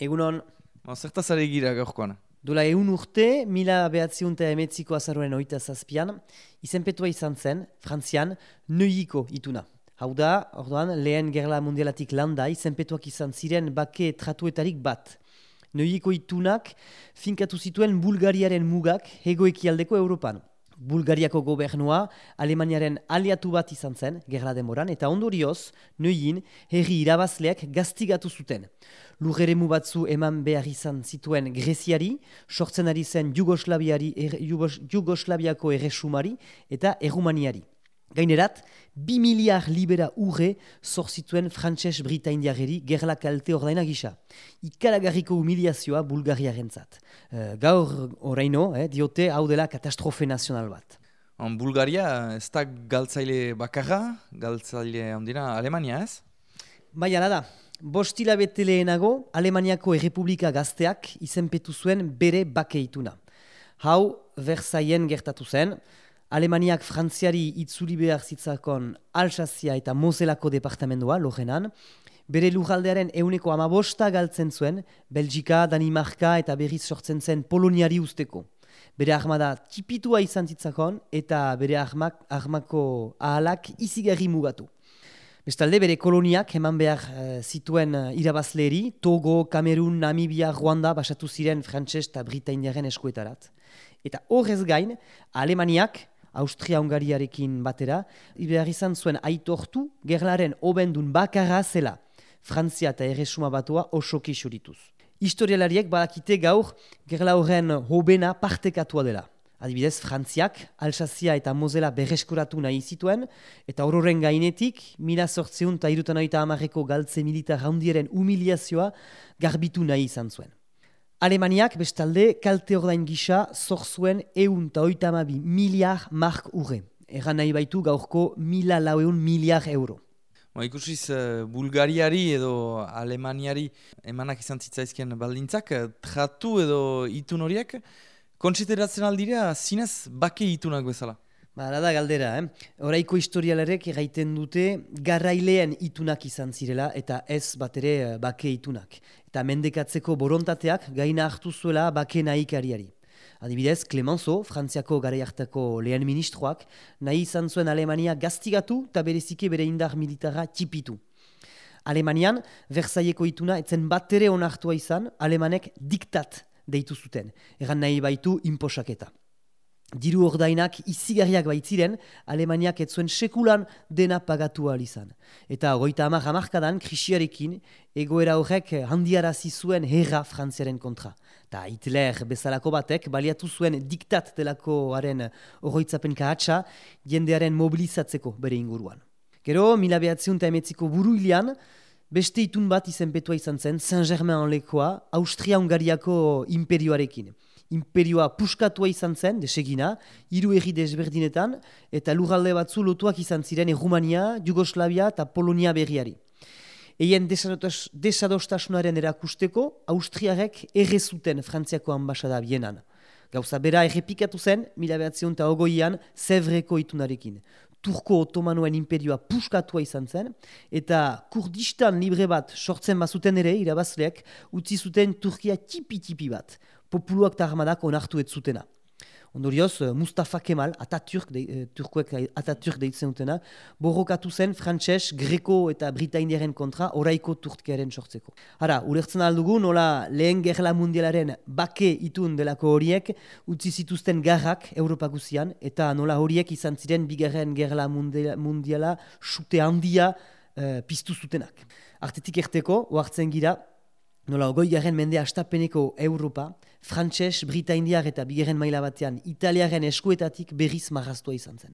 Egunon, Ba, zertaz ari gira gaurkoan. Dula egun urte, mila behatziunta emetziko azaroen oita zazpian, izenpetua izan zen, Frantzian, neuiko ituna. Hau da, orduan, lehen gerla mundialatik landa, izenpetuak izan ziren bake tratuetarik bat. Neuiko itunak finkatu zituen Bulgariaren mugak hegoekialdeko Europan. Bulgariako gobernua Alemaniaren aliatu bat izan zen, gerla demoran, eta ondorioz, neuin, herri irabazleak gaztigatu zuten. Lurreremu batzu eman behar izan zituen Greziari, sortzen ari zen Jugoslaviari, er, Jugos, Jugoslaviako erresumari eta Errumaniari. Gainerat, bi miliar libera urre zor zituen frantses britaindiageri gerla kalte ordaina gisa. Ikaragarriko humiliazioa bulgariaren zat. gaur oraino, eh, diote hau dela katastrofe nazional bat. On, Bulgaria ez da galtzaile bakarra, galtzaile handina Alemania ez? Bai, ala da. Bostila bete lehenago, Alemaniako Errepublika gazteak izenpetu zuen bere bakeituna. Hau, Versailles gertatu zen, Alemaniak Frantziari itzuli behar zitzakon Alsazia eta Moselako departamentoa, lojenan, bere lujaldearen euneko amabosta galtzen zuen, Belgika, Danimarka eta berriz sortzen zen Poloniari usteko. Bere armada tipitua izan zitzakon eta bere armak, armako ahalak izigarri mugatu. Bestalde, bere koloniak eman behar uh, zituen uh, irabazleri, Togo, Kamerun, Namibia, Ruanda basatu ziren frantses eta britainaren eskuetarat. Eta horrez gain, Alemaniak Austria-Hungariarekin batera, behar izan zuen aitortu gerlaren obendun bakarra zela, Frantzia eta erresuma batua osoki xurituz. Historialariek badakite gaur gerla horren hobena partekatua dela. Adibidez, Frantziak, Alsazia eta Mosela berreskuratu nahi zituen, eta horren gainetik, mila sortzeun eta irutan amarreko galtze militar handiaren humiliazioa garbitu nahi izan zuen. Alemaniak bestalde kalte ordain gisa zor zuen eun eta oita amabi miliar mark urre. Egan nahi baitu gaurko mila laueun miliar euro. Ba, ikusiz, uh, Bulgariari edo Alemaniari emanak izan zitzaizkien baldintzak, uh, tratu edo itun horiek, konsideratzen aldira zinez bake itunak bezala. Ba, da galdera, eh? Horaiko historialarek egiten dute garrailean itunak izan zirela eta ez bat ere eh, bake itunak. Eta mendekatzeko borontateak gaina hartu zuela bake nahikariari. Adibidez, Clemenceau, Frantziako gara hartako lehen ministroak, nahi izan zuen Alemania gaztigatu eta berezike bere indar militara tipitu. Alemanian, Versailleko ituna etzen bat ere onartua izan, Alemanek diktat deitu zuten. Egan nahi baitu inposaketa. Diru ordainak izigarriak baitziren, Alemaniak ez zuen sekulan dena pagatu izan. Eta goita amak amarkadan, krisiarekin, egoera horrek handiarazi zuen herra frantziaren kontra. Ta Hitler bezalako batek, baliatu zuen diktat delakoaren horroitzapen kahatsa, jendearen mobilizatzeko bere inguruan. Gero, mila behatziun eta emetziko buru ilian, beste itun bat izenpetua izan zen, Saint-Germain-en-Lekoa, Austria-Hungariako imperioarekin imperioa puskatua izan zen, desegina, hiru erri desberdinetan, eta lurralde batzu lotuak izan ziren Erumania, Jugoslavia eta Polonia berriari. Eien desadostasunaren erakusteko, Austriarek errezuten Frantziako ambasada bienan. Gauza bera errepikatu zen, mila behatzion eta ogoian, Zevreko itunarekin. Turko otomanoen imperioa puskatua izan zen, eta kurdistan libre bat sortzen bazuten ere, irabazleak, utzi zuten Turkia tipi-tipi bat populuak eta armadak onartu ez zutena. Ondorioz, eh, Mustafa Kemal, Atatürk, de, uh, turkuek Atatürk deitzen dutena, borrokatu zen frantses, greko eta britainiaren kontra oraiko turtkearen sortzeko. Hara, ulertzen aldugu, nola lehen gerla mundialaren bake itun delako horiek utzi zituzten garrak Europa guzian, eta nola horiek izan ziren bigarren gerla mundiala sute handia uh, piztu zutenak. Artetik erteko, oartzen gira, Nola, ogoi garen mende astapeneko Europa, frantses, britaindiar eta bigeren maila batean, italiaren eskuetatik berriz marraztua izan zen.